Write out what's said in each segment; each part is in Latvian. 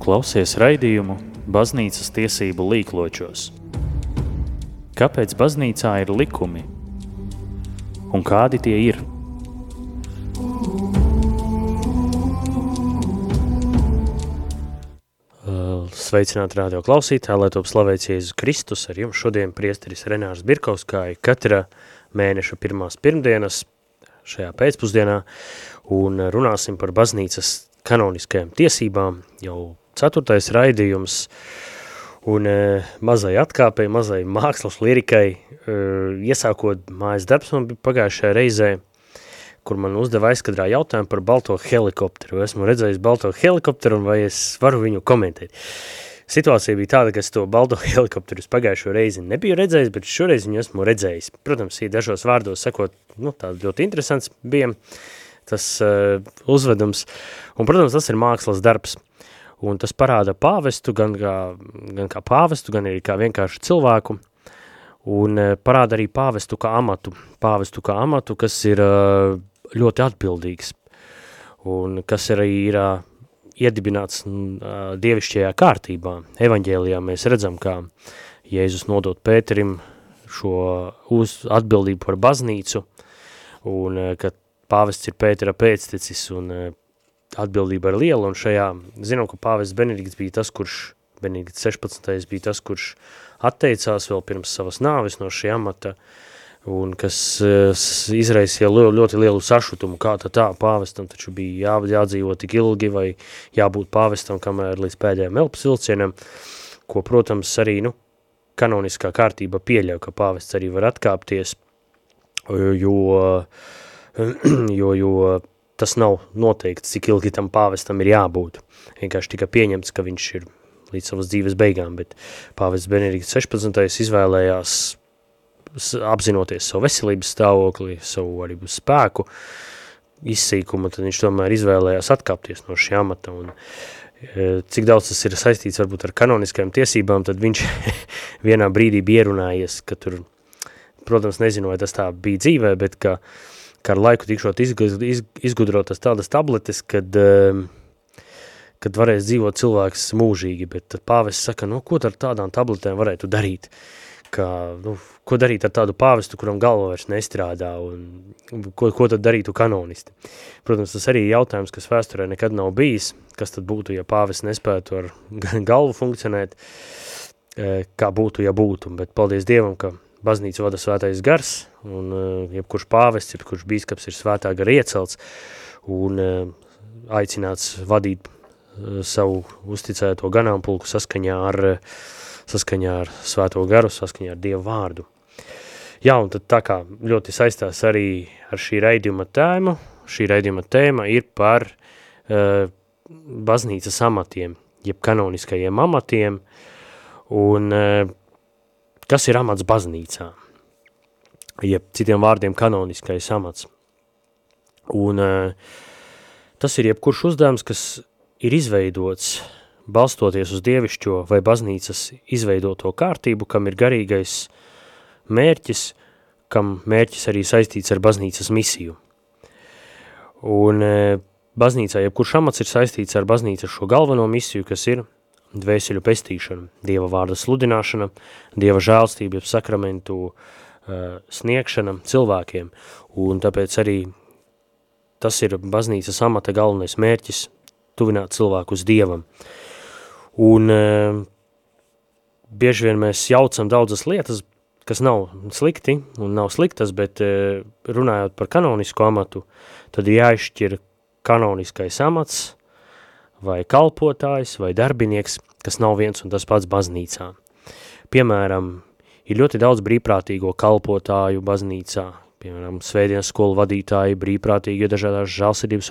Tu klausies raidījumu Baznīcas tiesību līkločos. Kāpēc baznīcā ir likumi? Un kādi tie ir? Sveicināti radio klausītāji, lai top slavēts Jēzus Kristus. Ar jums šodien priesteris Renārs Birkaus, kā katra mēneša pirmās pirmdienas šajā pēcpusdienā, un runāsim par baznīcas kanoniskajām tiesībām, jau ceturtais raidījums, un e, mazai atkāpei, mazai mākslas lirikai, e, iesākot mājas darbs man bija pagājušajā reizē, kur man uzdeva aizkadrā jautājumu par balto helikopteru. Esmu redzējis balto helikopteru un vai es varu viņu komentēt. Situācija bija tāda, ka es to balto helikopteru pagājušo reizi nebiju redzējis, bet šoreiz viņu esmu redzējis. Protams, ir dažos vārdos sakot, nu, tāds ļoti interesants bija tas uh, uzvedums. Un, protams, tas ir mākslas darbs. Un tas parāda pāvestu, gan kā, gan kā pāvestu, gan arī kā vienkārši cilvēku. Un uh, parāda arī pāvestu kā amatu. Pāvestu kā amatu, kas ir uh, ļoti atbildīgs. Un kas arī ir uh, iedibināts dievišķajā kārtībā. Evaņģēlijā mēs redzam, kā Jēzus nodot Pēterim šo uz atbildību par baznīcu, un ka pāvests ir Pētera pēctecis, un atbildība ir liela, un šajā, zinām, ka pāvests Benedikts bija tas, kurš, Benedikts 16. bija tas, kurš atteicās vēl pirms savas nāves no šī amata, un kas izraisīja ļoti lielu sašutumu, kā tā tā pāvestam taču bija jā, jādzīvo tik ilgi vai jābūt pāvestam, kamēr līdz pēdējiem elpas vilcienam, ko, protams, arī, nu, kanoniskā kārtība pieļauj, ka pāvests arī var atkāpties, jo, jo, jo tas nav noteikts, cik ilgi tam pāvestam ir jābūt. Vienkārši tika pieņemts, ka viņš ir līdz savas dzīves beigām, bet pāvests Benedikts 16. izvēlējās apzinoties savu veselības stāvokli, savu arī spēku, izsīkumu, tad viņš tomēr izvēlējās atkāpties no šī amata, un e, cik daudz tas ir saistīts varbūt ar kanoniskajām tiesībām, tad viņš vienā brīdī bija ierunājies, ka tur, protams, nezinu, vai tas tā bija dzīvē, bet ka, ka ar laiku tikšot izgudrotas tādas tabletes, kad, e, kad varēs dzīvot cilvēks mūžīgi, bet pāvests saka, nu, ko ar tādām tabletēm varētu darīt? ka, nu, ko darīt ar tādu pāvestu, kuram galva vairs nestrādā, un ko, ko tad darītu kanonisti. Protams, tas arī ir jautājums, kas vēsturē nekad nav bijis, kas tad būtu, ja pāvests nespētu ar galvu funkcionēt, e, kā būtu, ja būtu, bet paldies Dievam, ka baznīca vada svētais gars, un e, jebkurš pāvests, jebkurš bīskaps ir svētā gara iecelts, un e, aicināts vadīt savu uzticēto ganāmpulku saskaņā ar saskaņā ar svēto garu, saskaņā ar Dievu vārdu. Jā, un tad tā kā ļoti saistās arī ar šī raidījuma tēmu, šī raidījuma tēma ir par uh, baznīcas amatiem, jeb kanoniskajiem amatiem, un uh, kas ir amats baznīcā, jeb citiem vārdiem kanoniskais amats. Un uh, tas ir jebkurš uzdevums, kas ir izveidots balstoties uz dievišķo vai baznīcas izveidoto kārtību, kam ir garīgais mērķis, kam mērķis arī saistīts ar baznīcas misiju. Un e, baznīcā, jebkurš amats ir saistīts ar baznīcas šo galveno misiju, kas ir dvēseļu pestīšana, dieva vārda sludināšana, dieva žēlstība, sakramentu uh, sniegšana cilvēkiem, un tāpēc arī tas ir baznīcas amata galvenais mērķis, tuvināt cilvēku uz dievam. Un uh, bieži vien mēs jaucam daudzas lietas, kas nav slikti un nav sliktas, bet uh, runājot par kanonisko amatu, tad jāizšķir kanoniskais amats vai kalpotājs vai darbinieks, kas nav viens un tas pats baznīcā. Piemēram, ir ļoti daudz brīvprātīgo kalpotāju baznīcā, piemēram, svētdienas skolu vadītāji, brīvprātīgi dažādās žālsirdības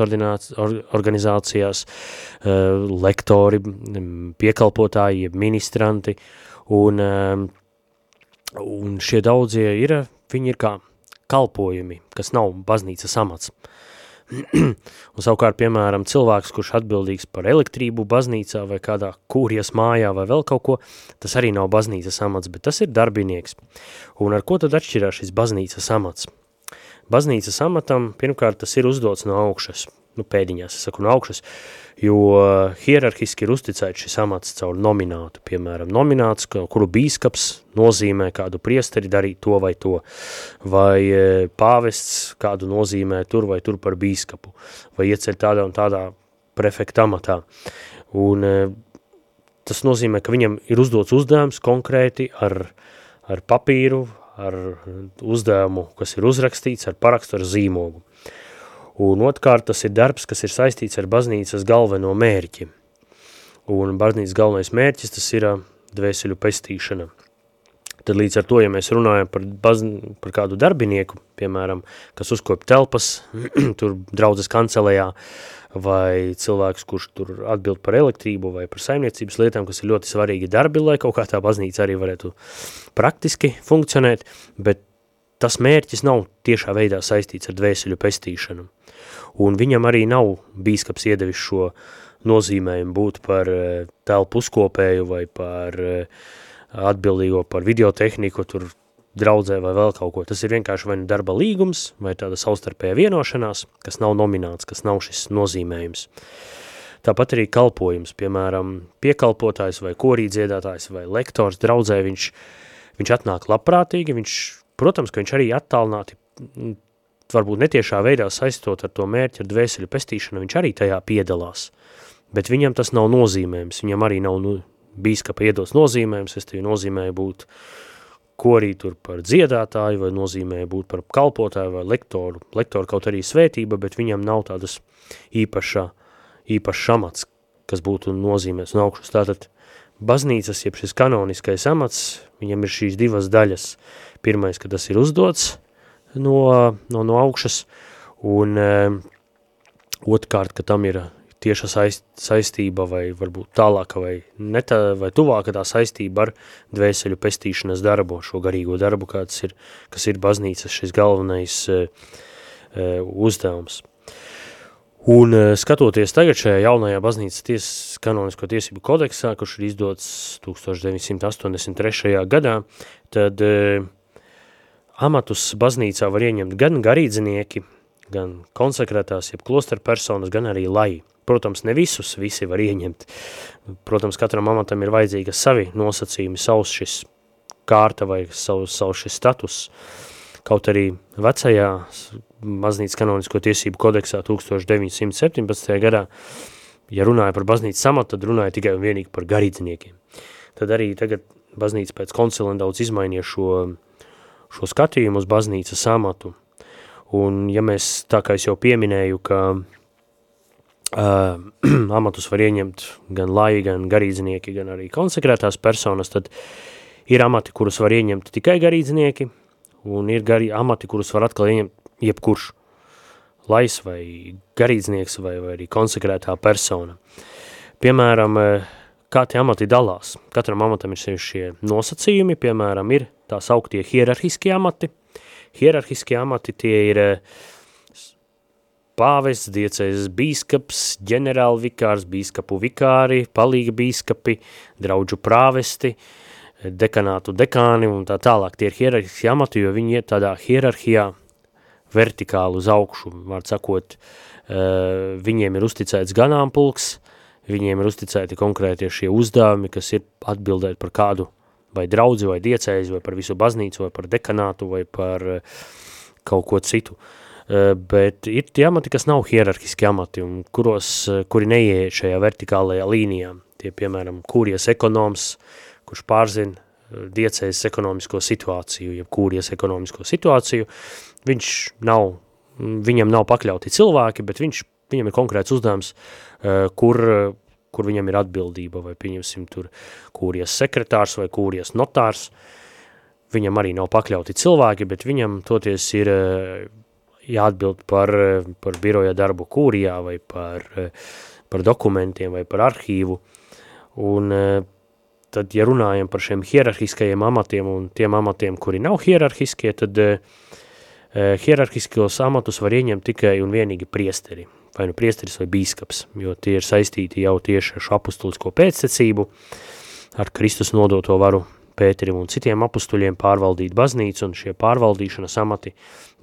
organizācijās, uh, lektori, piekalpotāji, ministranti, un, uh, un šie daudzie ir, viņi ir kā kalpojumi, kas nav baznīcas amats. un savukārt, piemēram, cilvēks, kurš atbildīgs par elektrību baznīcā vai kādā kūrijas mājā vai vēl kaut ko, tas arī nav baznīcas amats, bet tas ir darbinieks. Un ar ko tad atšķirās šis baznīcas amats? Baznīcas amatam pirmkārt tas ir uzdots no augšas. Nu, pēdiņās, es saku, no augšas, jo hierarhiski ir uzticēts šis amats caur nominātu, piemēram, nomināts, kuru bīskaps nozīmē kādu priesteri darīt to vai to, vai e, pāvests kādu nozīmē tur vai tur par bīskapu, vai ieceļ tādā un tādā prefekta amatā. Un e, tas nozīmē, ka viņam ir uzdots uzdevums konkrēti ar, ar papīru, ar uzdevumu, kas ir uzrakstīts, ar parakstu, ar zīmogu. Un otrkārt, tas ir darbs, kas ir saistīts ar baznīcas galveno mērķi. Un baznīcas galvenais mērķis, tas ir dvēseļu pestīšana. Tad līdz ar to, ja mēs runājam par, bazn, par kādu darbinieku, piemēram, kas uzkop telpas, tur draudzes kancelējā, vai cilvēks, kurš tur atbild par elektrību vai par saimniecības lietām, kas ir ļoti svarīgi darbi, lai kaut kā tā baznīca arī varētu praktiski funkcionēt, bet tas mērķis nav tiešā veidā saistīts ar dvēseļu pestīšanu un viņam arī nav bīskaps iedevis šo nozīmējumu būt par eh, telpu uzkopēju vai par eh, atbildīgo par videotehniku, tur draudzē vai vēl kaut ko. Tas ir vienkārši vai nu darba līgums, vai tāda savstarpēja vienošanās, kas nav nomināts, kas nav šis nozīmējums. Tāpat arī kalpojums, piemēram, piekalpotājs vai korīdziedātājs vai lektors draudzē, viņš, viņš atnāk labprātīgi, viņš, protams, ka viņš arī attālināti varbūt netiešā veidā saistot ar to mērķi, ar dvēseļu pestīšanu, viņš arī tajā piedalās. Bet viņam tas nav nozīmējums, viņam arī nav nu, bīskapa iedos nozīmējums, es tevi nozīmēju būt korī tur par dziedātāju, vai nozīmēja būt par kalpotāju vai lektoru. Lektoru kaut arī svētība, bet viņam nav tādas īpašā, īpašs amats, kas būtu nozīmēs un augšus. Tātad baznīcas, jeb šis kanoniskais amats, viņam ir šīs divas daļas. Pirmais, ka tas ir uzdots, no, no, no augšas, un e, otrkārt, ka tam ir tieša saist, saistība vai varbūt tālāka vai, netā, vai tuvāka tā saistība ar dvēseļu pestīšanas darbu, šo garīgo darbu, kāds ir, kas ir baznīcas šis galvenais e, e, uzdevums. Un skatoties tagad šajā jaunajā baznīcas tiesas kanonisko tiesību kodeksā, kurš ir izdots 1983. gadā, tad e, amatus baznīcā var ieņemt gan garīdznieki, gan konsekrētās, jeb klosteru personas, gan arī lai. Protams, ne visus visi var ieņemt. Protams, katram amatam ir vajadzīga savi nosacījumi, savs šis kārta vai savs, savs šis status. Kaut arī vecajā baznīcas kanonisko tiesību kodeksā 1917. gadā, ja runāja par baznīcas amatu, tad runāja tikai un vienīgi par garīdzniekiem. Tad arī tagad baznīca pēc konciliem daudz izmainīja šo šo skatījumu uz baznīcas amatu. Un ja mēs, tā kā es jau pieminēju, ka uh, amatus var ieņemt gan lai, gan garīdznieki, gan arī konsekrētās personas, tad ir amati, kurus var ieņemt tikai garīdznieki, un ir gari, amati, kurus var atkal ieņemt jebkurš lais vai garīdznieks vai, vai arī konsekrētā persona. Piemēram, kā tie amati dalās. Katram amatam ir šie nosacījumi, piemēram, ir tā sauktie hierarhiskie amati. Hierarhiskie amati tie ir eh, pāvests, diecēs bīskaps, ģenerāli vikārs, bīskapu vikāri, palīga bīskapi, draudžu prāvesti, dekanātu dekāni un tā tālāk. Tie ir hierarhiski amati, jo viņi iet tādā hierarhijā vertikāli uz augšu, var sakot, uh, viņiem ir uzticēts ganāmpulks, viņiem ir uzticēti konkrēti šie uzdevumi, kas ir atbildēt par kādu vai draudzi, vai diecēzi, vai par visu baznīcu, vai par dekanātu, vai par eh, kaut ko citu. Eh, bet ir tie amati, kas nav hierarhiski amati, un kuros, eh, kuri neieiet šajā vertikālajā līnijā. Tie, piemēram, kūries ekonoms, kurš pārzina diecējas ekonomisko situāciju, ja kūries ekonomisko situāciju, viņš nav, viņam nav pakļauti cilvēki, bet viņš, viņam ir konkrēts uzdevums, kur kur viņam ir atbildība, vai pieņemsim tur kūries sekretārs vai kūries notārs, viņam arī nav pakļauti cilvēki, bet viņam toties ir eh, jāatbild par, eh, par biroja darbu kūrijā vai par, eh, par dokumentiem vai par arhīvu, un tad, ja runājam par šiem hierarhiskajiem amatiem un tiem amatiem, kuri nav hierarhiskie, tad hierarhiskos amatus var ieņemt tikai un vienīgi priesteri, vai nu priesteris vai bīskaps, jo tie ir saistīti jau tieši ar šo apustulisko pēctecību, ar Kristus nodoto varu Pēterim un citiem apustuļiem pārvaldīt baznīcu, un šie pārvaldīšanas amati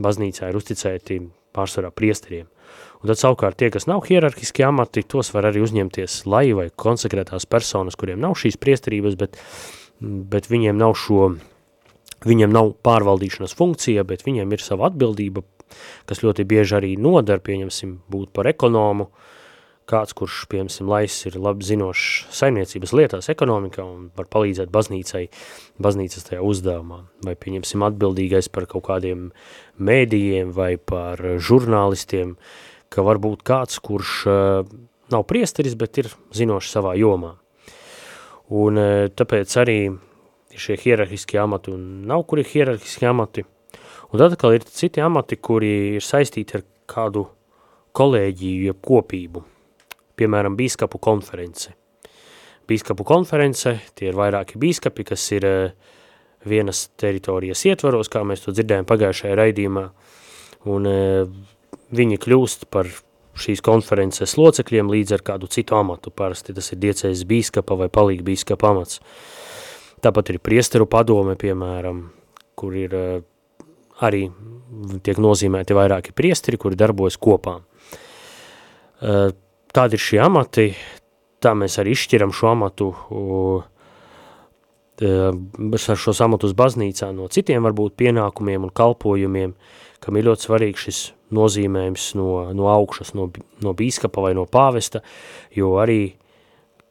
baznīcā ir uzticēti pārsvarā priesteriem. Un tad savukārt tie, kas nav hierarhiski amati, tos var arī uzņemties lai vai konsekrētās personas, kuriem nav šīs priesterības, bet, bet viņiem nav šo, viņiem nav pārvaldīšanas funkcija, bet viņiem ir sava atbildība, kas ļoti bieži arī nodar, pieņemsim, būt par ekonomu, kāds, kurš, piemēram, lais ir labi zinošs saimniecības lietās, ekonomikā un var palīdzēt baznīcai, baznīcas tajā uzdevumā, vai, pieņemsim, atbildīgais par kaut kādiem mēdījiem vai par žurnālistiem, ka var būt kāds, kurš uh, nav priesteris, bet ir zinošs savā jomā. Un uh, tāpēc arī šie hierarhiskie amati un nav kuri hierarhiskie amati. Un tad atkal ir citi amati, kuri ir saistīti ar kādu kolēģiju, jeb kopību piemēram, bīskapu konference. Bīskapu konference, tie ir vairāki bīskapi, kas ir uh, vienas teritorijas ietvaros, kā mēs to dzirdējām pagājušajā raidījumā, un uh, viņi kļūst par šīs konferences locekļiem līdz ar kādu citu amatu, parasti tas ir diecējas bīskapa vai palīgi bīskapa amats. Tāpat ir priesteru padome, piemēram, kur ir uh, arī tiek nozīmēti vairāki priesteri, kuri darbojas kopā. Uh, tādi ir šie amati, tā mēs arī izšķiram šo amatu, ar šos amatus baznīcā no citiem varbūt pienākumiem un kalpojumiem, kam ir ļoti svarīgs šis nozīmējums no, no augšas, no, no bīskapa vai no pāvesta, jo arī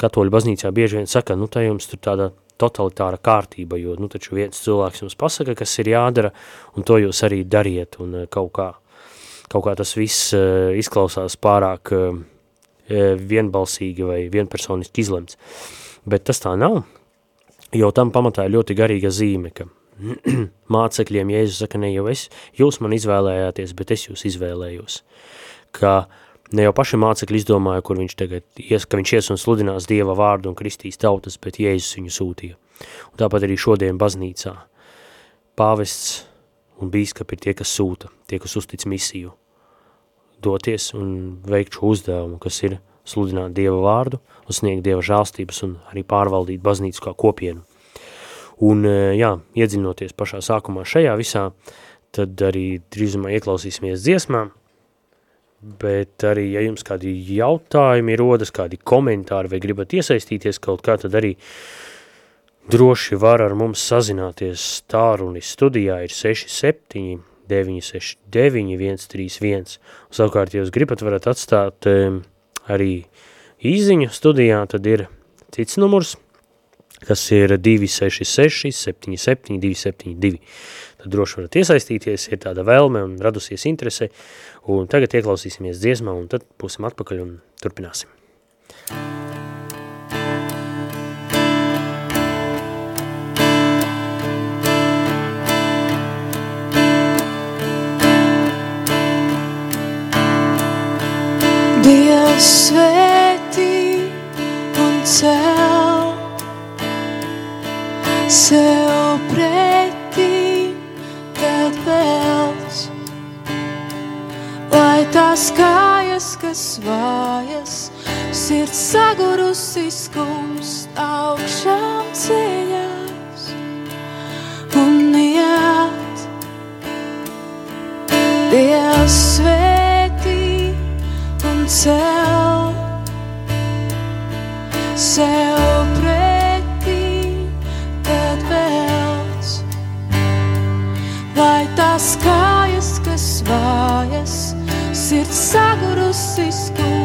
katoļu baznīcā bieži vien saka, nu tā jums tur tāda totalitāra kārtība, jo nu taču viens cilvēks jums pasaka, kas ir jādara, un to jūs arī dariet, un kaut kā, kaut kā tas viss izklausās pārāk E, vienbalsīgi vai vienpersoniski izlemts. Bet tas tā nav, jo tam pamatā ir ļoti garīga zīme, ka mācekļiem Jēzus saka, ne jau es, jūs man izvēlējāties, bet es jūs izvēlējos. Ka ne jau paši mācekļi izdomāja, kur viņš tagad ies, ka viņš ies un sludinās Dieva vārdu un kristīs tautas, bet Jēzus viņu sūtīja. Un tāpat arī šodien baznīcā. Pāvests un bīskapi ir tie, kas sūta, tie, kas uztic misiju doties un veikt šo uzdevumu, kas ir sludināt Dieva vārdu un sniegt Dieva žālstības un arī pārvaldīt baznīcu kā kopienu. Un, e, jā, iedziļinoties pašā sākumā šajā visā, tad arī drīzumā ieklausīsimies dziesmām, bet arī, ja jums kādi jautājumi rodas, kādi komentāri vai gribat iesaistīties kaut kā, tad arī droši var ar mums sazināties tārunis studijā ir 67 969 131. Savukārt, ja jūs gribat, varat atstāt um, arī īziņu studijā, tad ir cits numurs, kas ir 266 77 272. Droši varat iesaistīties, ir tāda vēlme un radusies interese, un tagad ieklausīsimies dziesmā, un tad būsim atpakaļ un turpināsim. Dievs svētī un cel sev tās kājas, kas vājas, sirds sagurusi skumst augšām ceļās un iet. Dievs svētī cel sev pretī, tad velts, lai tās kājas, kas vājas, sirds sagurusi skumst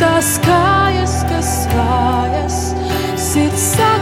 tās kājas, kas kājas, sirds sāp.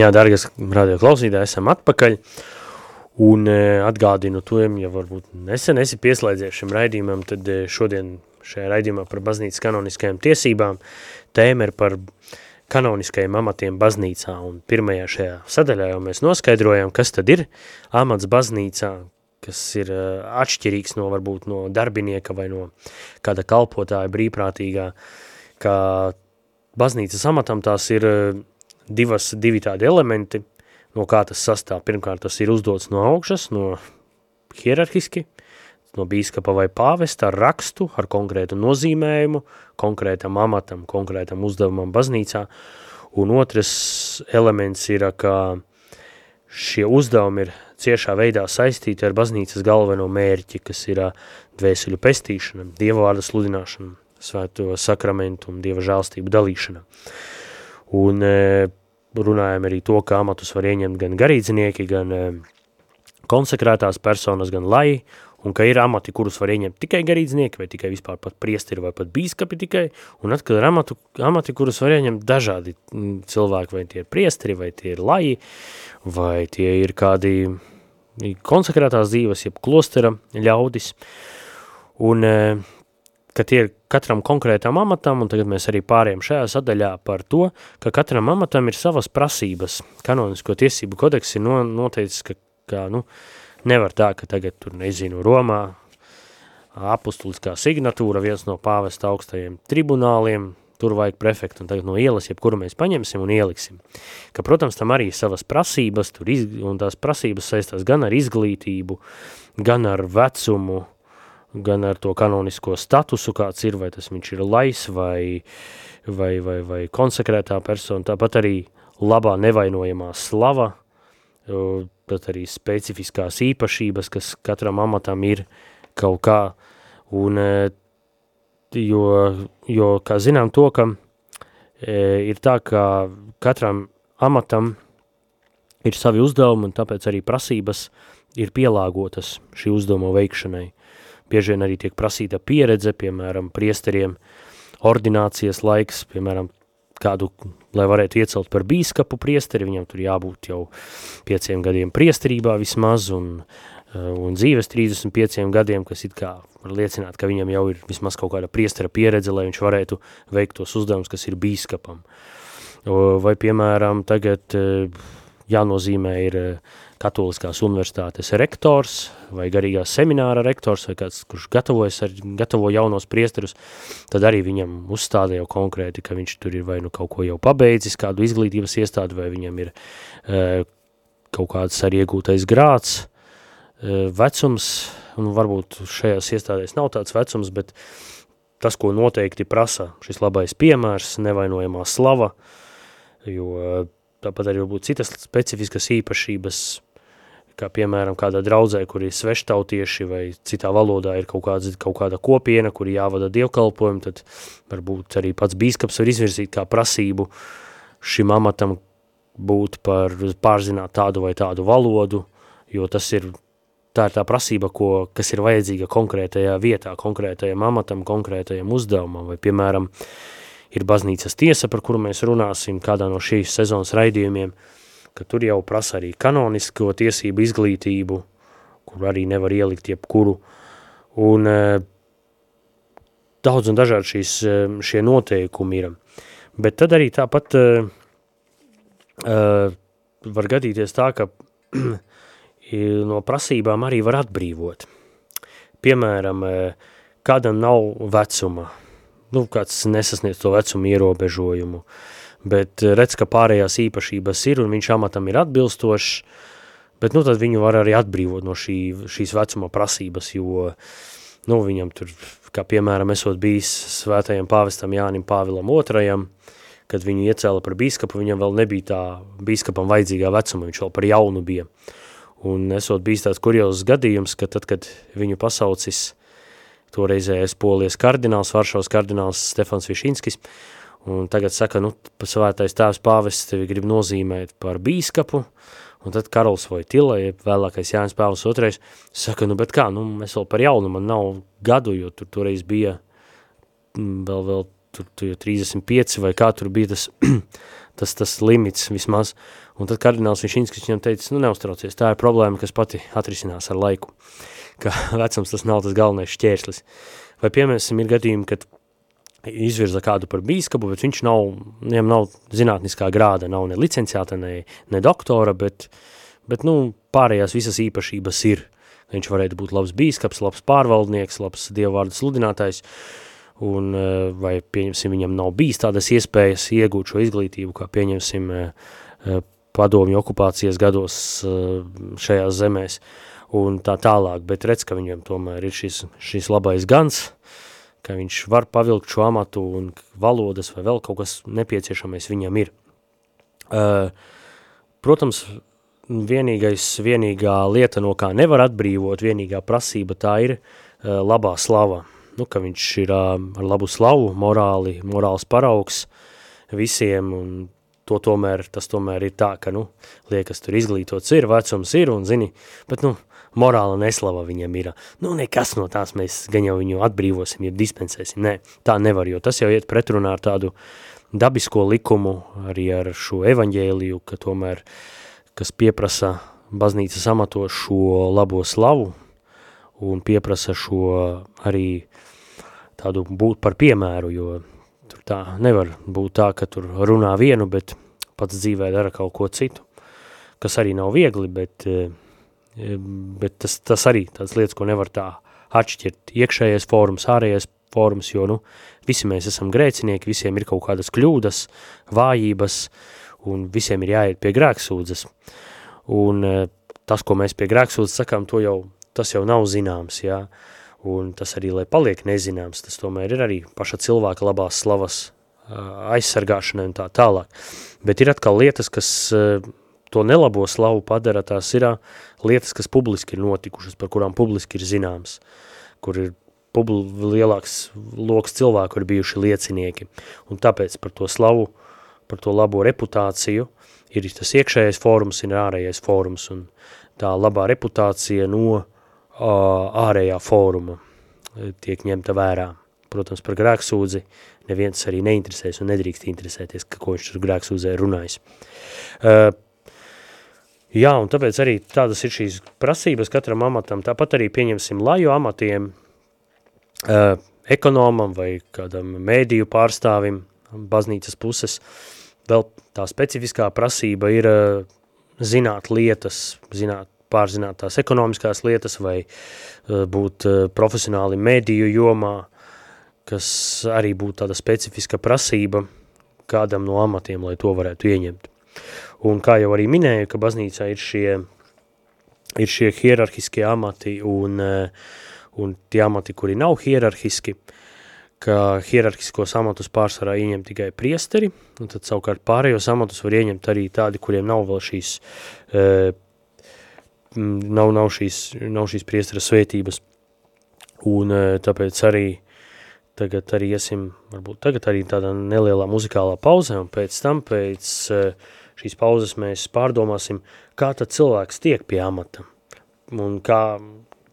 Jā, dārgas radio klausītāji, esam atpakaļ. Un e, atgādinu tiem, ja varbūt nesen esi pieslēdzies šim raidījumam, tad e, šodien šajā raidījumā par baznīcas kanoniskajām tiesībām tēma ir par kanoniskajiem amatiem baznīcā. Un pirmajā šajā sadaļā jau mēs noskaidrojam, kas tad ir amats baznīcā, kas ir e, atšķirīgs no varbūt no darbinieka vai no kāda kalpotāja brīvprātīgā, kā baznīcas amatam tās ir divas, divi tādi elementi, no kā tas sastāv. Pirmkārt, tas ir uzdots no augšas, no hierarhiski, no bīskapa vai pāvesta ar rakstu, ar konkrētu nozīmējumu, konkrētam amatam, konkrētam uzdevumam baznīcā. Un otrs elements ir, ka šie uzdevumi ir ciešā veidā saistīti ar baznīcas galveno mērķi, kas ir dvēseļu pestīšana, dievvārda sludināšana, svēto sakramentu un dieva žālstību dalīšana. Un runājam arī to, ka amatus var ieņemt gan garīdznieki, gan e, konsekrētās personas, gan lai, un ka ir amati, kurus var ieņemt tikai garīdznieki, vai tikai vispār pat priesteri, vai pat bīskapi tikai, un atkal ir amatu, amati, kurus var ieņemt dažādi cilvēki, vai tie ir priesteri, vai tie ir lai, vai tie ir kādi konsekrētās dzīves, jeb klostera ļaudis, un e, ka tie ir katram konkrētam amatam, un tagad mēs arī pāriem šajā sadaļā par to, ka katram amatam ir savas prasības. Kanonisko tiesību kodeks ir no, noteicis, ka, ka nu, nevar tā, ka tagad tur, nezinu, Romā apustuliskā signatūra, viens no pāvesta augstajiem tribunāliem, tur vajag prefektu, un tagad no ielas, jebkuru mēs paņemsim un ieliksim. Ka, protams, tam arī savas prasības, tur iz, un tās prasības saistās gan ar izglītību, gan ar vecumu, gan ar to kanonisko statusu, kāds ir, vai tas viņš ir lais vai, vai, vai, vai konsekrētā persona, tāpat arī labā nevainojamā slava, tad arī specifiskās īpašības, kas katram amatam ir kaut kā, un e, jo, jo kā zinām to, ka e, ir tā, ka katram amatam ir savi uzdevumi, un tāpēc arī prasības ir pielāgotas šī uzdevuma veikšanai. Bieži vien arī tiek prasīta pieredze, piemēram, priesteriem, ordinācijas laiks, piemēram, kādu, lai varētu iecelt par bīskapu priesteri, viņam tur jābūt jau pieciem gadiem priesterībā vismaz, un, eh, un dzīves 35 gadiem, kas it kā var liecināt, ka viņam jau ir vismaz kaut kāda priestera pieredze, lai viņš varētu veikt tos uzdevumus, kas ir bīskapam. Vai, piemēram, tagad eh, jānozīmē ir eh, Katoliskās universitātes rektors vai garīgā semināra rektors vai kāds, kurš gatavojas ar, gatavo jaunos priesterus, tad arī viņam uzstāda jau konkrēti, ka viņš tur ir vai nu kaut ko jau pabeidzis, kādu izglītības iestādi, vai viņam ir e, kaut kāds arī iegūtais grāts, e, vecums, un varbūt šajās iestādēs nav tāds vecums, bet tas, ko noteikti prasa šis labais piemērs, nevainojamā slava, jo tāpat arī varbūt citas specifiskas īpašības, kā piemēram kādā draudzē, kur ir sveštautieši vai citā valodā ir kaut, kāds, kaut kāda kopiena, kur jāvada dievkalpojumu, tad varbūt arī pats bīskaps var izvirzīt kā prasību šim amatam būt par pārzināt tādu vai tādu valodu, jo tas ir, tā ir tā prasība, ko, kas ir vajadzīga konkrētajā vietā, konkrētajam amatam, konkrētajam uzdevumam, vai piemēram ir baznīcas tiesa, par kuru mēs runāsim kādā no šīs sezonas raidījumiem, uh, ka tur jau prasa arī kanonisko tiesību izglītību, kur arī nevar ielikt jebkuru, un e, daudz un dažādi šīs, e, šie noteikumi ir. Bet tad arī tāpat uh, var gadīties tā, ka no prasībām arī var atbrīvot. Piemēram, kādam nav vecuma, nu, kāds nesasniedz to vecumu ierobežojumu, uh, bet eh, redz, ka pārējās īpašības ir un viņš amatam ir atbilstošs, bet nu tad viņu var arī atbrīvot no šī, šīs vecuma prasības, jo nu, viņam tur, kā piemēram, esot bijis svētajam pāvestam Jānim Pāvilam otrajam, kad viņu iecēla par bīskapu, viņam vēl nebija tā bīskapam vajadzīgā vecuma, viņš vēl par jaunu bija. Un esot bijis tāds kuriozs gadījums, ka tad, kad viņu pasaucis toreizējais polijas kardināls, Varšavas kardināls Stefans Višinskis, un tagad saka, nu, svētais tēvs pāvests tevi grib nozīmēt par bīskapu, un tad Karols Vojtila, ja vēlākais Jānis Pāvils otrais, saka, nu, bet kā, nu, es vēl par jaunu, man nav gadu, jo tur toreiz bija mm, vēl, vēl tur, tur 35 vai kā tur bija tas, tas, tas limits vismaz, un tad kardināls Višinskis viņam teica, nu, neuztraucies, tā ir problēma, kas pati atrisinās ar laiku, ka vecums tas nav tas galvenais šķērslis. Vai, piemēram, ir gadījumi, kad izvirza kādu par bīskapu, bet viņš nav, viņam nav zinātniskā grāda, nav ne licenciāta, ne, ne doktora, bet, bet nu, pārējās visas īpašības ir. Viņš varētu būt labs bīskaps, labs pārvaldnieks, labs dievvārdu sludinātājs, un eh, vai, pieņemsim, viņam nav bijis tādas iespējas iegūt šo izglītību, kā pieņemsim eh, eh, padomju okupācijas gados šajās zemēs, un tā tālāk, bet redz, ka viņam tomēr ir šis, šis labais gans, ka viņš var pavilkt šo amatu un valodas vai vēl kaut kas nepieciešamais viņam ir. Uh, protams, vienīgais, vienīgā lieta, no kā nevar atbrīvot, vienīgā prasība tā ir uh, labā slava. Nu, ka viņš ir uh, ar labu slavu, morāli, morāls paraugs visiem un to tomēr, tas tomēr ir tā, ka, nu, liekas, tur izglītots ir, vecums ir un, zini, bet, nu, morāla neslava viņam ir. Nu, nekas no tās mēs gan jau viņu atbrīvosim, ja dispensēsim. Nē, tā nevar, jo tas jau iet pretrunā ar tādu dabisko likumu, arī ar šo evaņģēliju, ka tomēr, kas pieprasa baznīcas amato šo labo slavu un pieprasa šo arī tādu būt par piemēru, jo tur tā nevar būt tā, ka tur runā vienu, bet pats dzīvē dara kaut ko citu, kas arī nav viegli, bet bet tas, tas arī tādas lietas, ko nevar tā atšķirt. Iekšējais fórums, ārējais fórums, jo, nu, visi mēs esam grēcinieki, visiem ir kaut kādas kļūdas, vājības, un visiem ir jāiet pie grēksūdzes. Un e, tas, ko mēs pie grēksūdzes sakām, to jau, tas jau nav zināms, jā. Un tas arī, lai paliek nezināms, tas tomēr ir arī paša cilvēka labās slavas aizsargāšanai un tā tālāk. Bet ir atkal lietas, kas e, to nelabo slavu padara, tās ir lietas, kas publiski ir notikušas, par kurām publiski ir zināms, kur ir lielāks loks cilvēku ir bijuši liecinieki. Un tāpēc par to slavu, par to labo reputāciju ir tas iekšējais fórums un ārējais fórums, un tā labā reputācija no ārējā fóruma tiek ņemta vērā. Protams, par grēksūdzi neviens arī neinteresēs un nedrīkst interesēties, ka ko viņš tur grēksūdzē runājis. Uh, Jā, un tāpēc arī tādas ir šīs prasības katram amatam. Tāpat arī pieņemsim laju amatiem, uh, ekonomam vai kādam mēdīju pārstāvim baznīcas puses. Vēl tā specifiskā prasība ir uh, zināt lietas, zināt, pārzināt tās ekonomiskās lietas vai uh, būt uh, profesionāli mēdīju jomā, kas arī būtu tāda specifiska prasība kādam no amatiem, lai to varētu ieņemt. Un kā jau arī minēju, ka baznīcā ir šie, ir šie hierarhiskie amati un, eh, un tie amati, kuri nav hierarhiski, ka hierarhiskos amatus pārsvarā ieņem tikai priesteri, un tad savukārt pārējos amatus var ieņemt arī tādi, kuriem nav vēl šīs, uh, nav, nav šīs, nav šīs priestera svētības. Un uh, tāpēc arī tagad arī iesim, varbūt tagad arī tādā nelielā muzikālā pauze, un pēc tam pēc uh, šīs pauzes mēs pārdomāsim, kā tad cilvēks tiek pie amata un kā,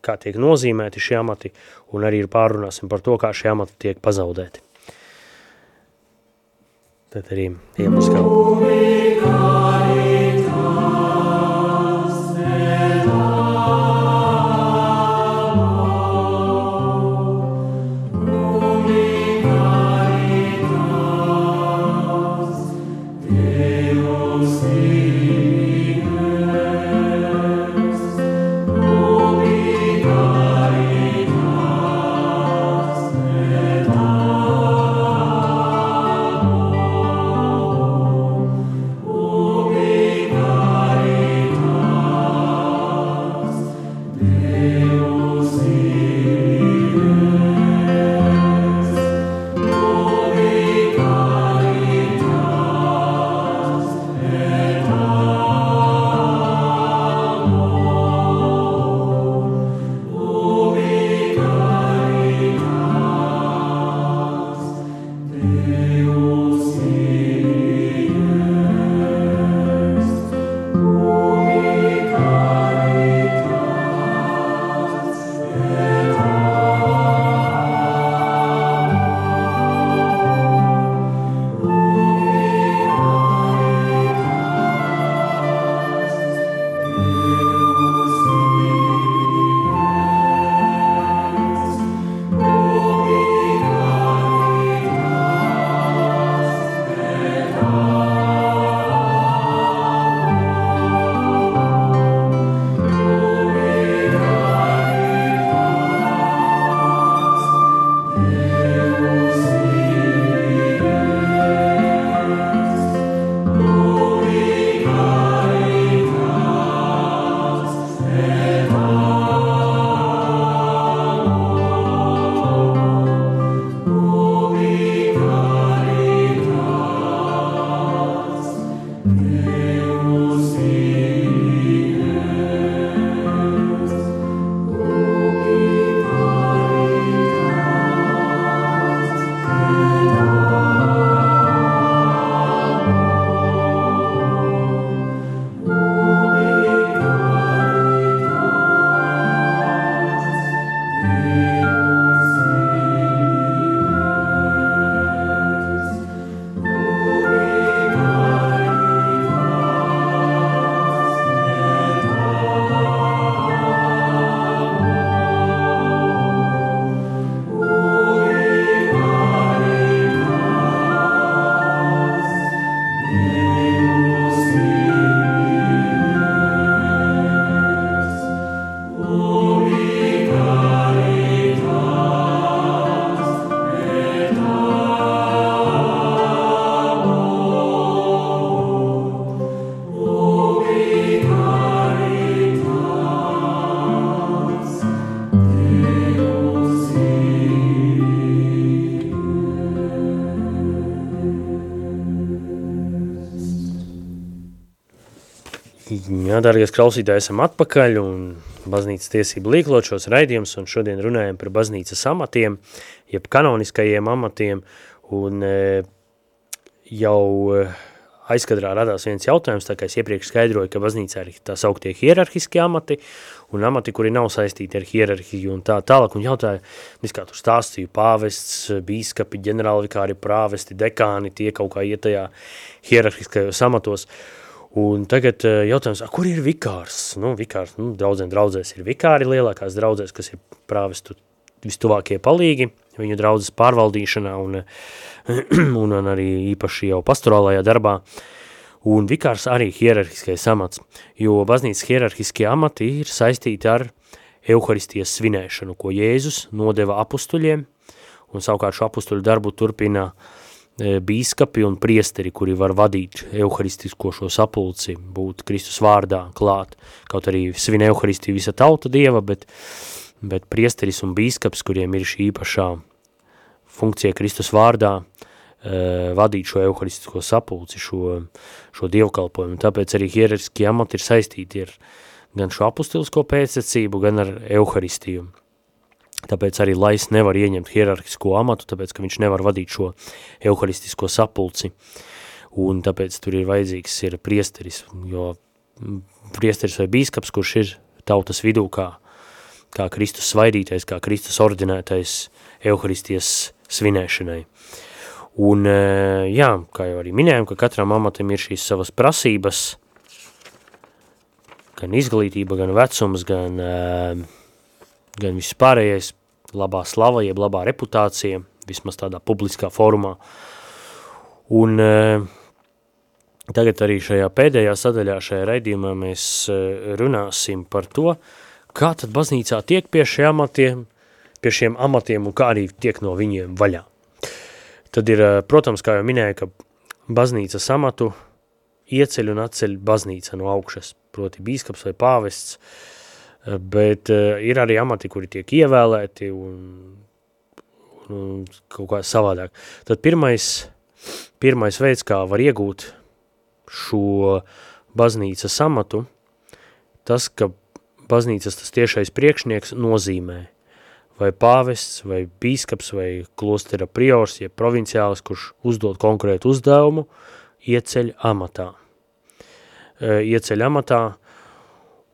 kā tiek nozīmēti šie amati, un arī pārunāsim par to, kā šie amati tiek pazaudēti. Tad arī iemuskā. Jā, dārgais klausītāji, esam atpakaļ un baznīcas tiesību līkločos raidījums un šodien runājam par baznīcas amatiem, jeb kanoniskajiem amatiem un e, jau e, aizkadrā radās viens jautājums, tā kā es iepriekš skaidroju, ka baznīcā ir tā sauktie hierarhiski amati un amati, kuri nav saistīti ar hierarhiju un tā tālāk, un jautāja, es kā tur stāstīju, pāvests, bīskapi, ģenerālvikāri, prāvesti, dekāni, tie kaut kā iet tajā hierarhiskajos amatos, Un tagad eh, jautājums, a, kur ir vikārs? Nu, vikārs, nu, draudzēm draudzēs ir vikāri lielākās draudzēs, kas ir prāvestu vistuvākie palīgi viņu draudzes pārvaldīšanā un, un, arī īpaši jau pastorālajā darbā. Un vikārs arī hierarhiskais amats, jo baznīcas hierarhiskie amati ir saistīti ar euharistijas svinēšanu, ko Jēzus nodeva apustuļiem, un savukārt šo apustuļu darbu turpina uh, bīskapi un priesteri, kuri var vadīt euharistisko šo sapulci, būt Kristus vārdā klāt. Kaut arī svin euharistiju visa tauta dieva, bet, bet priesteris un bīskaps, kuriem ir šī īpašā funkcija Kristus vārdā, uh, vadīt šo euharistisko sapulci, šo, šo dievkalpojumu. Tāpēc arī hierarhiskie amati ir saistīti ar gan šo apustilisko pēcsacību, gan ar euharistiju. Tāpēc arī Lais nevar ieņemt hierarhisko amatu, tāpēc, ka viņš nevar vadīt šo euharistisko sapulci. Un tāpēc tur ir vajadzīgs ir priesteris, jo priesteris vai bīskaps, kurš ir tautas vidū kā, kā Kristus svaidītais, kā Kristus ordinētais euharistijas svinēšanai. Un, e, jā, kā jau arī minējām, ka katram amatam ir šīs savas prasības, gan izglītība, gan vecums, gan uh, gan viss pārējais, labā slava, jeb labā reputācija, vismaz tādā publiskā formā. Un e, tagad arī šajā pēdējā sadaļā, šajā raidījumā mēs e, runāsim par to, kā tad baznīcā tiek pie šiem amatiem, pie šiem amatiem un kā arī tiek no viņiem vaļā. Tad ir, e, protams, kā jau minēja, ka baznīcas amatu ieceļ un atceļ baznīca no augšas, proti bīskaps vai pāvests, uh, bet uh, ir arī amati, kuri tiek ievēlēti un, un kaut kā savādāk. Tad pirmais, pirmais veids, kā var iegūt šo baznīcas amatu, tas, ka baznīcas tas tiešais priekšnieks nozīmē vai pāvests, vai bīskaps, vai klostera priors, ja provinciālis, kurš uzdod konkrētu uzdevumu, ieceļ amatā. E, ieceļ amatā,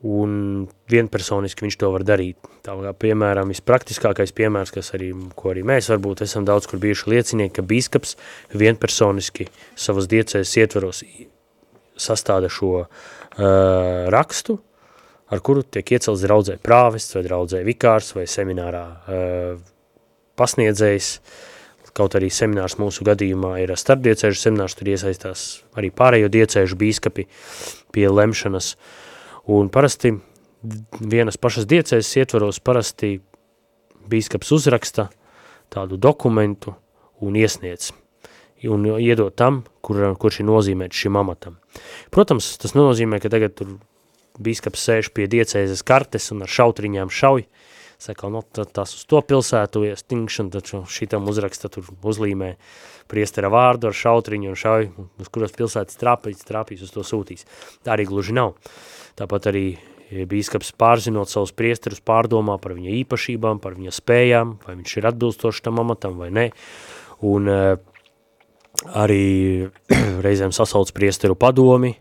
un vienpersoniski viņš to var darīt. Tā kā, piemēram, vispraktiskākais piemērs, kas arī, ko arī mēs varbūt esam daudz kur bijuši liecinieki, ka bīskaps vienpersoniski savas diecēs ietveros sastāda šo uh, rakstu, ar kuru tiek iecelts draudzē prāvests vai draudzē vikārs vai seminārā uh, pasniedzējs, kaut arī seminārs mūsu gadījumā ir starpdiecēžu seminārs, tur iesaistās arī pārējo diecēžu bīskapi pie lemšanas uh, Un parasti vienas pašas diecēs ietvaros parasti bīskaps uzraksta tādu dokumentu un iesniedz un iedot tam, kur, kurš ir nozīmēts šim amatam. Protams, tas nozīmē, ka tagad tur bīskaps sēž pie diecēzes kartes un ar šautriņām šauj, saka, no nu, tas uz to pilsētu iestingš, un tad šitam uzraksta tur uzlīmē priestera vārdu ar šautriņu un šauj, uz kuras pilsētas trāpīs, trāpīs uz to sūtīs. Tā arī gluži nav. Tāpat arī bīskaps pārzinot savus priesterus pārdomā par viņa īpašībām, par viņa spējām, vai viņš ir atbilstoši tam amatam vai ne. Un uh, arī reizēm sasauc priesteru padomi,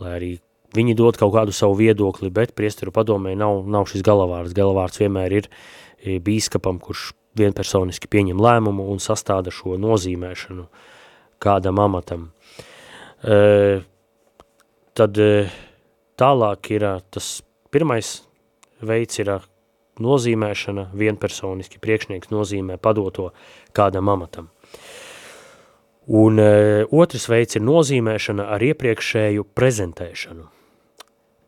lai arī viņi dod kaut kādu savu viedokli, bet priesteru padomē nav, nav šis galavārds. Galavārds vienmēr ir e, bīskapam, kurš vienpersoniski pieņem lēmumu un sastāda šo nozīmēšanu kādam amatam. E, tad e, Tālāk ir tas pirmais veids ir nozīmēšana, vienpersoniski priekšnieks nozīmē padoto kādam amatam. Un e, otrs veids ir nozīmēšana ar iepriekšēju prezentēšanu.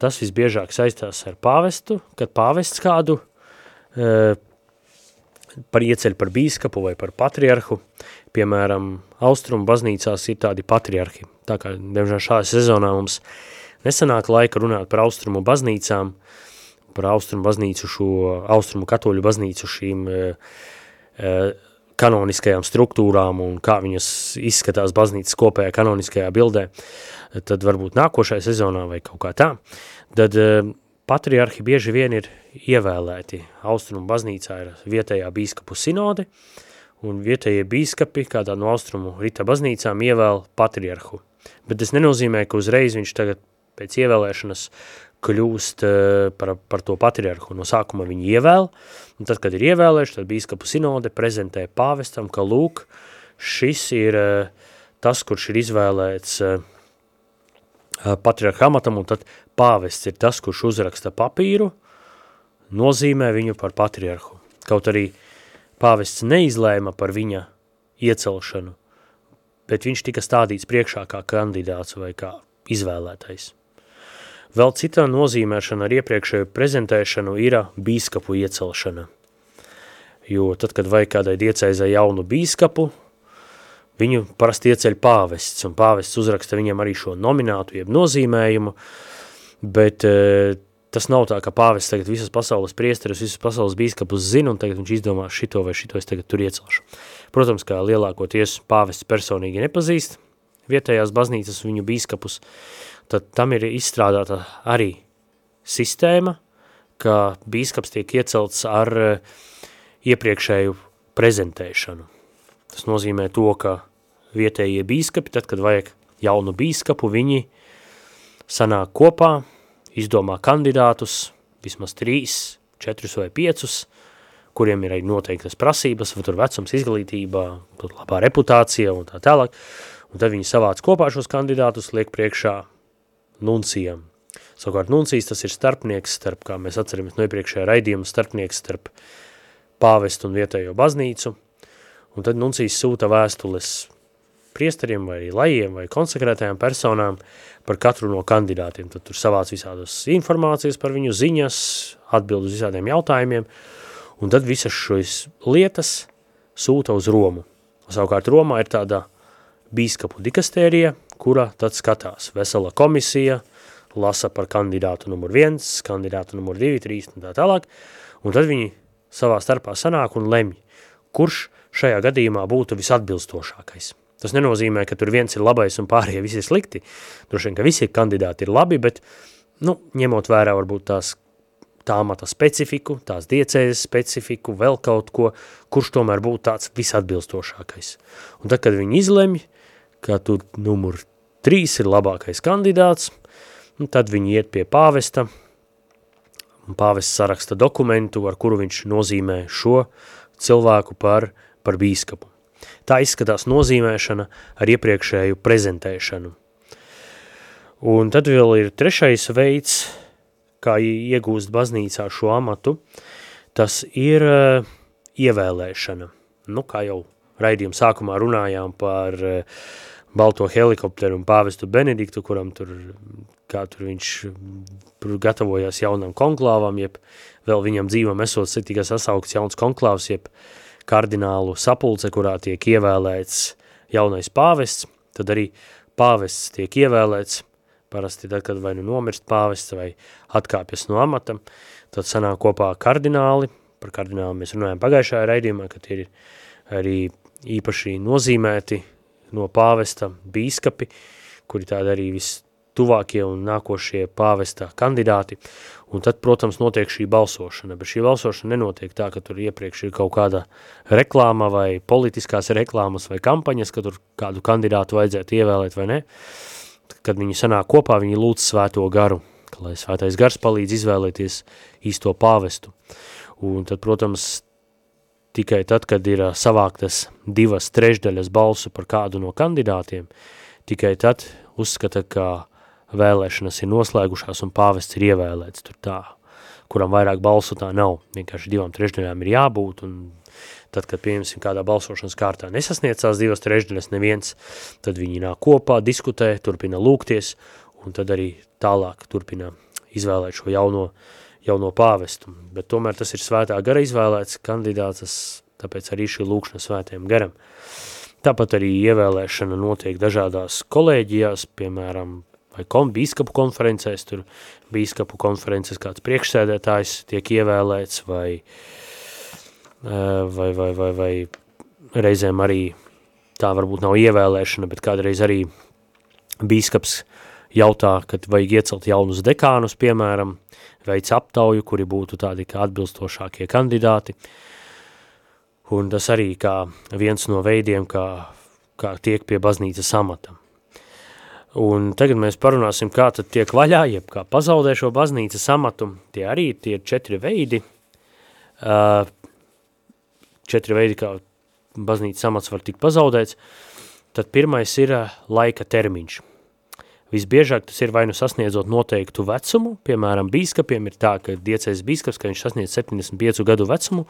Tas visbiežāk saistās ar pāvestu, kad pāvests kādu e, par ieceļ par bīskapu vai par patriarhu. Piemēram, austrumu baznīcās ir tādi patriarhi. Tā kā, diemžēl šādā sezonā mums nesenāk laika runāt par austrumu baznīcām, par austrumu baznīcu šo, austrumu katoļu baznīcu šīm e, e, kanoniskajām struktūrām un kā viņas izskatās baznīcas kopējā kanoniskajā bildē, tad varbūt nākošajā sezonā vai kaut kā tā, tad uh, patriarhi bieži vien ir ievēlēti. Austrumu baznīcā ir vietējā bīskapu sinode, un vietējie bīskapi kādā no austrumu rita baznīcām ievēl patriarhu. Bet tas nenozīmē, ka uzreiz viņš tagad pēc ievēlēšanas kļūst uh, par, par to patriarhu. No sākuma viņi ievēl, un tad, kad ir ievēlējuši, tad bīskapu sinode prezentē pāvestam, ka lūk, šis ir uh, tas, kurš ir izvēlēts uh, patriarha amatam, un tad pāvests ir tas, kurš uzraksta papīru, nozīmē viņu par patriarhu. Kaut arī pāvests neizlēma par viņa iecelšanu, bet viņš tika stādīts priekšā kā kandidāts vai kā izvēlētais. Vēl citā nozīmēšana ar iepriekšēju prezentēšanu ir bīskapu iecelšana. Jo tad, kad vajag kādai diecēzai jaunu bīskapu, viņu parasti ieceļ pāvests, un pāvests uzraksta viņam arī šo nominātu, jeb nozīmējumu, bet e, tas nav tā, ka pāvests tagad visas pasaules priesteris, visas pasaules bīskapus zina, un tagad viņš izdomā šito vai šito es tagad tur iecelšu. Protams, kā lielākoties pāvests personīgi nepazīst vietējās baznīcas viņu bīskapus, tad tam ir izstrādāta arī sistēma, ka bīskaps tiek iecelts ar uh, iepriekšēju prezentēšanu. Tas nozīmē to, ka vietējie bīskapi, tad, kad vajag jaunu bīskapu, viņi sanāk kopā, izdomā kandidātus, vismaz trīs, četrus vai piecus, kuriem ir arī noteiktas prasības, vai tur vecums, izglītība, labā reputācija un tā tālāk, un tad viņi savāc kopā šos kandidātus, liek priekšā nuncijam. Savukārt nuncijas tas ir starpnieks starp, kā mēs atceramies no iepriekšējā raidījuma, starpnieks starp pāvestu un vietējo baznīcu, un tad nuncijas sūta vēstules priesteriem vai lajiem vai konsekrētajām personām par katru no kandidātiem. Tad tur savāc visādas informācijas par viņu ziņas, atbild uz visādiem jautājumiem, un tad visas šīs lietas sūta uz Romu. Savukārt Romā ir tāda bīskapu dikastērija, kura tad skatās vesela komisija, lasa par kandidātu numur viens, kandidātu numur divi, trīs un tā tālāk, un tad viņi savā starpā sanāk un lemj, kurš šajā gadījumā būtu visatbilstošākais. Tas nenozīmē, ka tur viens ir labais un pārējie visi ir slikti. Droši vien, ka visi kandidāti ir labi, bet, nu, ņemot vērā varbūt tās tā amata specifiku, tās diecēzes specifiku, vēl kaut ko, kurš tomēr būtu tāds visatbilstošākais. Un tad, kad viņi izlemj, ka tu numur trīs ir labākais kandidāts, un tad viņi iet pie pāvesta, un pāvests saraksta dokumentu, ar kuru viņš nozīmē šo cilvēku par, par bīskapu. Tā izskatās nozīmēšana ar iepriekšēju prezentēšanu. Un tad vēl ir trešais veids, kā iegūst baznīcā šo amatu, tas ir uh, ievēlēšana. Nu, kā jau raidījuma sākumā runājām par uh, balto helikopteru un pāvestu Benediktu, kuram tur, kā tur viņš gatavojās jaunam konklāvam, jeb vēl viņam dzīvam esot tika sasaukts jauns konklāvs, jeb kardinālu sapulce, kurā tiek ievēlēts jaunais pāvests, tad arī pāvests tiek ievēlēts, parasti tad, kad vai nu nomirst pāvests vai atkāpjas no amata, tad sanāk kopā kardināli, par kardinālu mēs runājam pagājušajā raidījumā, ka tie ir arī īpaši nozīmēti no pāvesta bīskapi, kuri tādi arī vistuvākie un nākošie pāvesta kandidāti, un tad, protams, notiek šī balsošana, bet šī balsošana nenotiek tā, ka tur iepriekš ir kaut kāda reklāma vai politiskās reklāmas vai kampaņas, ka tur kādu kandidātu vajadzētu ievēlēt vai ne, kad viņi sanāk kopā, viņi lūdz svēto garu, lai svētais gars palīdz izvēlēties īsto pāvestu. Un tad, protams, tikai tad, kad ir savāktas divas trešdaļas balsu par kādu no kandidātiem, tikai tad uzskata, ka vēlēšanas ir noslēgušās un pāvests ir ievēlēts. Tur tā, kuram vairāk balsu tā nav, vienkārši divām trešdaļām ir jābūt, un tad, kad pieņemsim kādā balsošanas kārtā nesasniedzās divas trešdaļas neviens, tad viņi nāk kopā, diskutē, turpina lūgties, un tad arī tālāk turpina izvēlēt šo jauno uh, jauno pāvestu, bet tomēr tas ir svētā gara izvēlēts kandidāts, tāpēc arī šī lūkšana svētiem garam. Tāpat arī ievēlēšana notiek dažādās kolēģijās, piemēram, vai kom, bīskapu konferencēs, tur bīskapu konferences kāds priekšsēdētājs tiek ievēlēts, vai, vai, vai, vai, vai reizēm arī tā varbūt nav ievēlēšana, bet kādreiz arī bīskaps jautā, kad vajag iecelt jaunus dekānus, piemēram, veic aptauju, kuri būtu tādi kā atbilstošākie kandidāti. Un tas arī kā viens no veidiem, kā, kā tiek pie baznīcas amata. Un tagad mēs parunāsim, kā tad tiek vaļā, jeb kā pazaudē šo baznīcas amatu. Tie arī tie ir četri veidi, uh, četri veidi, kā baznīcas amats var tikt pazaudēts. Tad pirmais ir uh, laika termiņš. Visbiežāk tas ir vai nu sasniedzot noteiktu vecumu, piemēram, bīskapiem ir tā, ka diecais bīskaps, ka viņš sasniedz 75 gadu vecumu,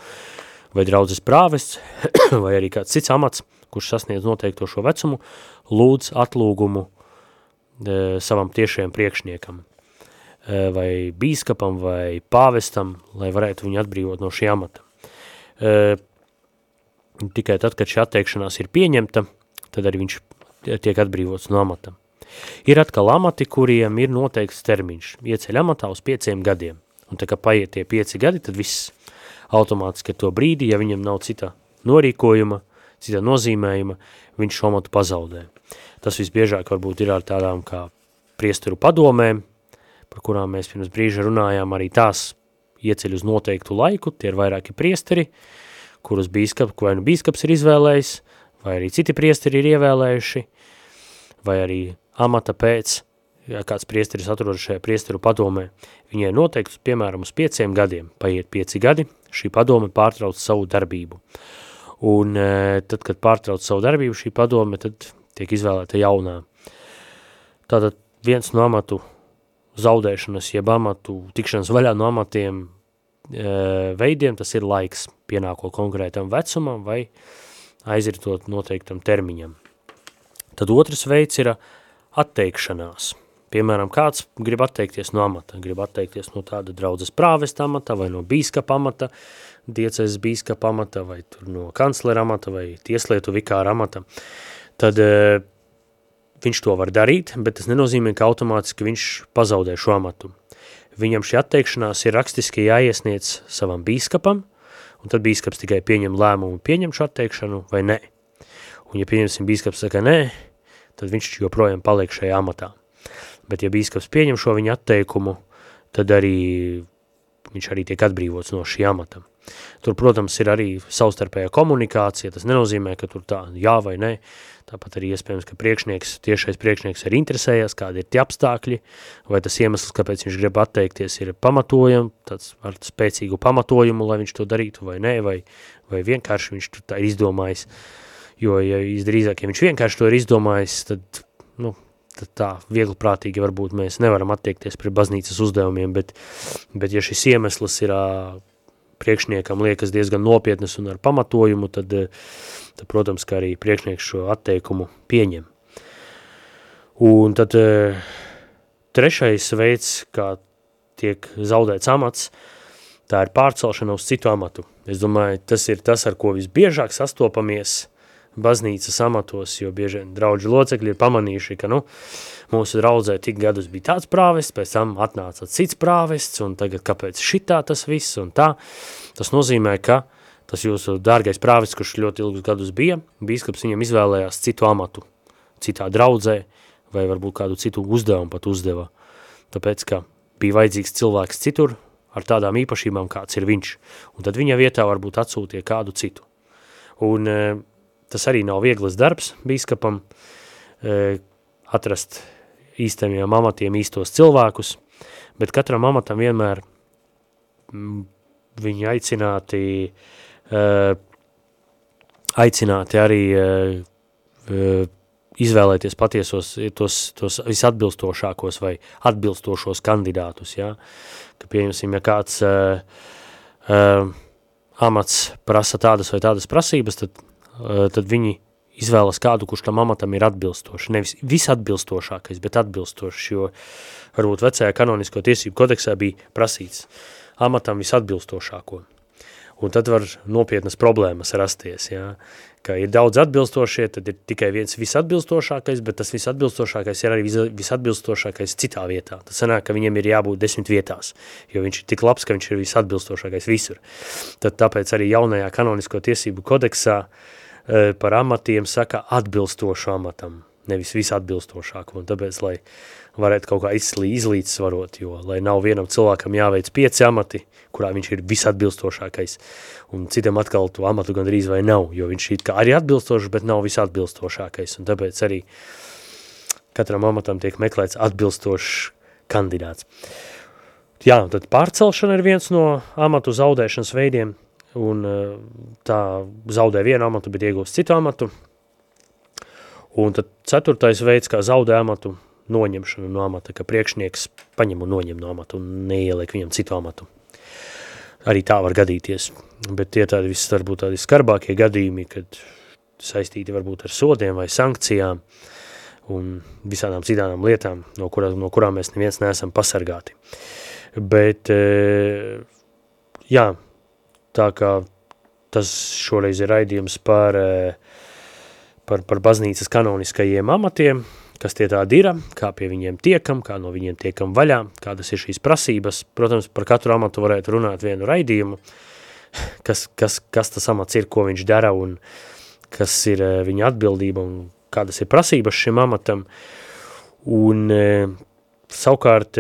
vai draudzes prāvests, vai arī kāds cits amats, kurš sasniedz noteikto šo vecumu, lūdz atlūgumu e, savam tiešajam priekšniekam, e, vai bīskapam, vai pāvestam, lai varētu viņu atbrīvot no šī amata. E, tikai tad, kad šī atteikšanās ir pieņemta, tad arī viņš tiek atbrīvots no amata. Ir atkal amati, kuriem ir noteikts termiņš. Ieceļ amatā uz pieciem gadiem. Un tā kā paiet tie pieci gadi, tad viss automātiski to brīdi, ja viņam nav cita norīkojuma, cita nozīmējuma, viņš šo amatu pazaudē. Tas visbiežāk varbūt ir ar tādām kā priesteru padomēm, par kurām mēs pirms brīža runājām, arī tās ieceļ uz noteiktu laiku, tie ir vairāki priesteri, kurus bīskap, vai nu bīskaps ir izvēlējis, vai arī citi priesteri ir ievēlējuši, vai arī amata pēc, ja kāds priesteris atrodas šajā priesteru padomē, viņai noteikti, piemēram, uz pieciem gadiem, paiet pieci gadi, šī padome pārtrauc savu darbību. Un e, tad, kad pārtrauc savu darbību šī padome, tad tiek izvēlēta jaunā. Tātad viens no amatu zaudēšanas, jeb amatu tikšanas vaļā no amatiem e, veidiem, tas ir laiks pienāko konkrētam vecumam vai aizritot noteiktam termiņam. Tad otrs veids ir atteikšanās. Piemēram, kāds grib atteikties no amata, grib atteikties no tāda draudzes prāvesta amata vai no bīskapa amata, diecēs bīskapa amata vai tur no kanclera amata vai tieslietu vikāra amata, tad e, viņš to var darīt, bet tas nenozīmē, ka automātiski viņš pazaudē šo amatu. Viņam šī atteikšanās ir rakstiski jāiesniedz savam bīskapam, un tad bīskaps tikai pieņem lēmumu pieņem šo atteikšanu vai nē. Un ja pieņemsim bīskaps saka nē, tad viņš joprojām paliek šajā amatā. Bet ja bīskaps pieņem šo viņa atteikumu, tad arī viņš arī tiek atbrīvots no šī amata. Tur, protams, ir arī savstarpējā komunikācija, tas nenozīmē, ka tur tā jā vai nē, tāpat arī iespējams, ka priekšnieks, tiešais priekšnieks ir interesējies, kādi ir tie apstākļi, vai tas iemesls, kāpēc viņš grib atteikties, ir pamatojam, tāds ar spēcīgu pamatojumu, lai viņš to darītu vai nē, vai, vai vienkārši viņš tur tā izdomājis, uh, Jo, ja visdrīzāk, ja viņš vienkārši to ir izdomājis, tad, nu, tad tā viegli prātīgi varbūt mēs nevaram attiekties pret baznīcas uzdevumiem, bet, bet ja šis iemesls ir priekšniekam liekas diezgan nopietnas un ar pamatojumu, tad, tad protams, ka arī priekšnieks šo atteikumu pieņem. Un tad trešais veids, kā tiek zaudēts amats, tā ir pārcelšana uz citu amatu. Es domāju, tas ir tas, ar ko visbiežāk sastopamies – baznīcas amatos, jo bieži draudži locekļi ir pamanījuši, ka, nu, mūsu draudzē tik gadus bija tāds prāvests, pēc tam atnāca cits prāvests, un tagad kāpēc šitā tas viss un tā. Tas nozīmē, ka tas jūsu dārgais prāvests, kurš ļoti ilgus gadus bija, bīskaps viņam izvēlējās citu amatu, citā draudzē, vai varbūt kādu citu uzdevumu pat uzdeva. Tāpēc, ka bija vajadzīgs cilvēks citur, ar tādām īpašībām, kāds ir viņš, un tad viņa vietā varbūt atsūtīja kādu citu. Un Tas arī nav vieglas darbs bīskapam e, atrast īstajiem amatiem īstos cilvēkus, bet katram amatam vienmēr m, viņi aicināti, e, aicināti arī e, izvēlēties patiesos tos, tos visatbilstošākos vai atbilstošos kandidātus, ja? ka pieņemsim, ja kāds uh, uh, amats prasa tādas vai tādas prasības, tad tad viņi izvēlas kādu, kurš tam amatam ir atbilstošs. Nevis visatbilstošākais, bet atbilstošs, jo varbūt vecajā kanonisko tiesību kodeksā bija prasīts amatam visatbilstošāko. Un tad var nopietnas problēmas rasties, jā. ka ir daudz atbilstošie, tad ir tikai viens visatbilstošākais, bet tas visatbilstošākais ir arī visatbilstošākais citā vietā. Tas sanāk, ka viņiem ir jābūt desmit vietās, jo viņš ir tik labs, ka viņš ir visatbilstošākais visur. Tad tāpēc arī jaunajā kanonisko tiesību kodeksā uh, par amatiem saka atbilstošu amatam, nevis visatbilstošāku, un tāpēc, lai varētu kaut kā izlīdzsvarot, jo, lai nav vienam cilvēkam jāveic pieci amati, kurā viņš ir visatbilstošākais, un citam atkal to amatu gandrīz vai nav, jo viņš ir kā arī atbilstošs, bet nav visatbilstošākais, un tāpēc arī katram amatam tiek meklēts atbilstošs kandidāts. Jā, tad pārcelšana ir viens no amatu zaudēšanas veidiem, un eh, tā zaudē vienu amatu, bet iegūst citu amatu. Un tad ceturtais veids, kā zaudē amatu, noņemšana no amata, ka priekšnieks paņem un noņem no amata un neieliek viņam citu amatu. Arī tā var gadīties, bet tie tādi viss varbūt tādi skarbākie gadījumi, kad saistīti varbūt ar sodiem vai sankcijām un visādām citām lietām, no, kurā, no kurām mēs neviens neesam pasargāti. Bet, e, jā, tā kā tas šoreiz ir raidījums par, e, par, par baznīcas kanoniskajiem amatiem, kas tie tādi ir, kā pie viņiem tiekam, kā no viņiem tiekam vaļā, kādas ir šīs prasības. Protams, par katru amatu varētu runāt vienu raidījumu, kas, kas, kas tas amats ir, ko viņš dara un kas ir e, viņa atbildība un kādas ir prasības šim amatam. Un e, savukārt,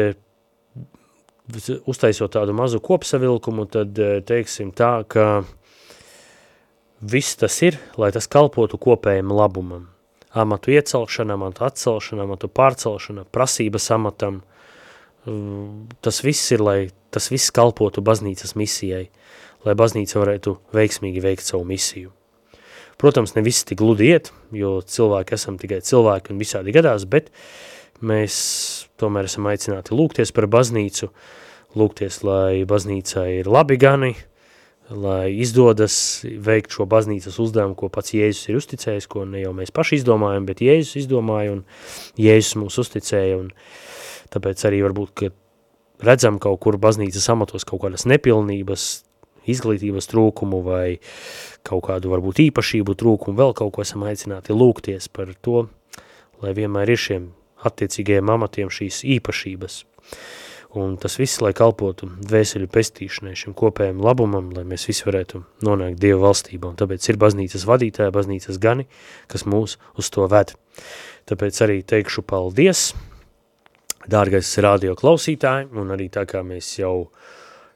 uztaisot tādu mazu kopsavilkumu, tad teiksim tā, ka viss tas ir, lai tas kalpotu kopējam labumam amatu iecelšana, amatu atcelšana, amatu pārcelšana, prasības amatam. Tas viss ir, lai tas viss kalpotu baznīcas misijai, lai baznīca varētu veiksmīgi veikt savu misiju. Protams, ne viss tik gludi iet, jo cilvēki esam tikai cilvēki un visādi gadās, bet mēs tomēr esam aicināti lūgties par baznīcu, lūgties, lai baznīca ir labi gani, lai izdodas veikt šo baznīcas uzdevumu, ko pats Jēzus ir uzticējis, ko ne jau mēs paši izdomājam, bet Jēzus izdomāja un Jēzus mūs uzticēja, un tāpēc arī varbūt, ka redzam kaut kur baznīcas amatos kaut kādas nepilnības, izglītības trūkumu vai kaut kādu varbūt īpašību trūkumu, vēl kaut ko esam aicināti lūgties par to, lai vienmēr ir šiem attiecīgajiem amatiem šīs īpašības. Un tas viss, lai kalpotu dvēseļu pestīšanai, šim kopējam labumam, lai mēs visi varētu nonākt Dieva valstībā. Un tāpēc ir baznīcas vadītāja, baznīcas gani, kas mūs uz to ved. Tāpēc arī teikšu paldies, dārgais radio klausītāji, un arī tā kā mēs jau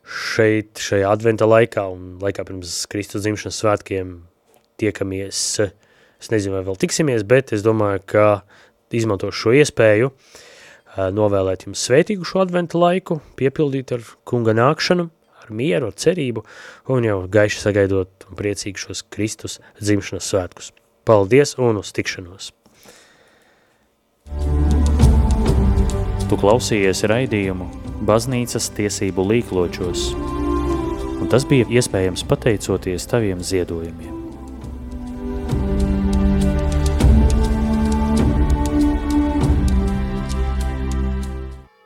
šeit, šajā adventa laikā un laikā pirms Kristus dzimšanas svētkiem tiekamies, es nezinu, vai vēl tiksimies, bet es domāju, ka izmantošu šo iespēju, novēlēt jums svētīgu šo adventu laiku, piepildīt ar kunga nākšanu, ar mieru, ar cerību un jau gaiši sagaidot un priecīgi šos Kristus dzimšanas svētkus. Paldies un uz tikšanos! Tu klausījies raidījumu Baznīcas tiesību līkločos, un tas bija iespējams pateicoties taviem ziedojumiem.